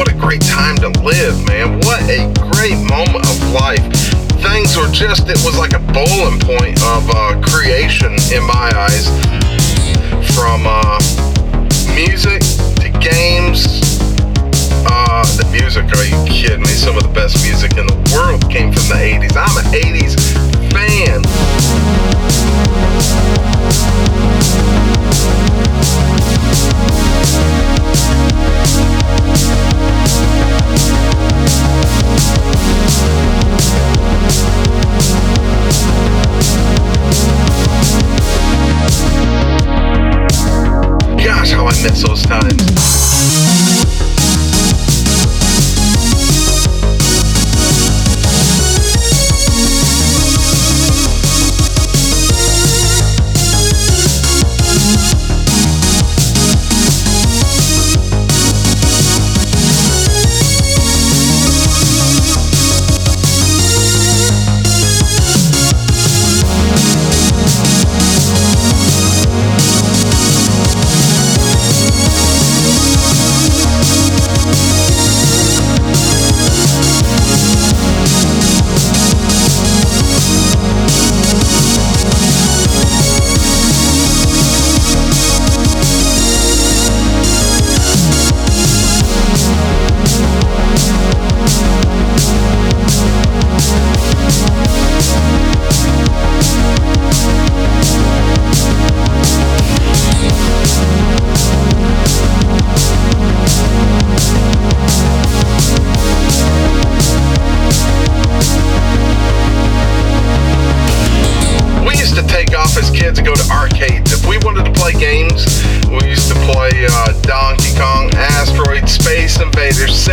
what a great time to live, man. What a great moment of life. Things were just, it was like a bowling point of uh, creation in my eyes. From uh, music to games. Uh, the music, are you kidding me? Some of the best music in the world came from the 80s. I'm an 80s. mezzo-stalen.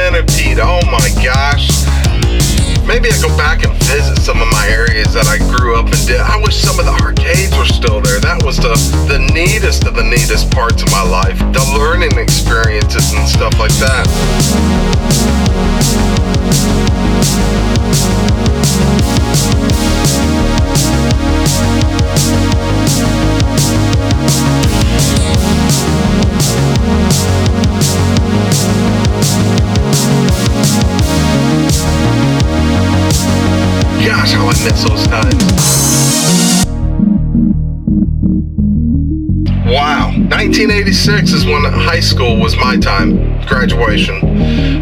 centipede. Oh my gosh. Maybe I go back and visit some of my areas that I grew up and did. I wish some of the arcades were still there. That was the, the neatest of the neatest parts of my life. The learning experiences and stuff like that. miss those times. Wow, 1986 is when high school was my time, graduation.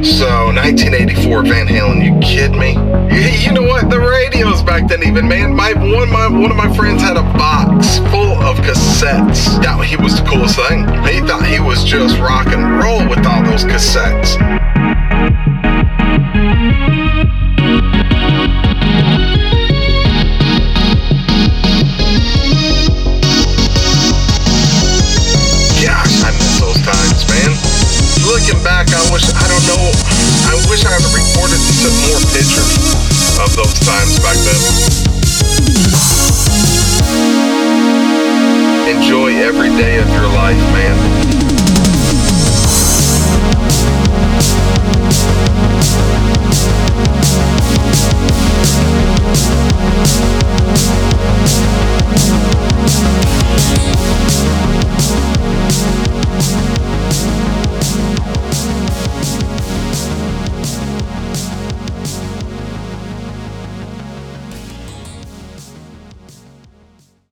So 1984, Van Halen, you kid me? You know what? The radios back then, even man, my one my one of my friends had a box full of cassettes. Yeah, he was the coolest thing. He thought he was just rock and roll with all those cassettes. looking back, I wish I don't know. I wish I had recorded some more pictures of those times back then. Enjoy every day of your life, man.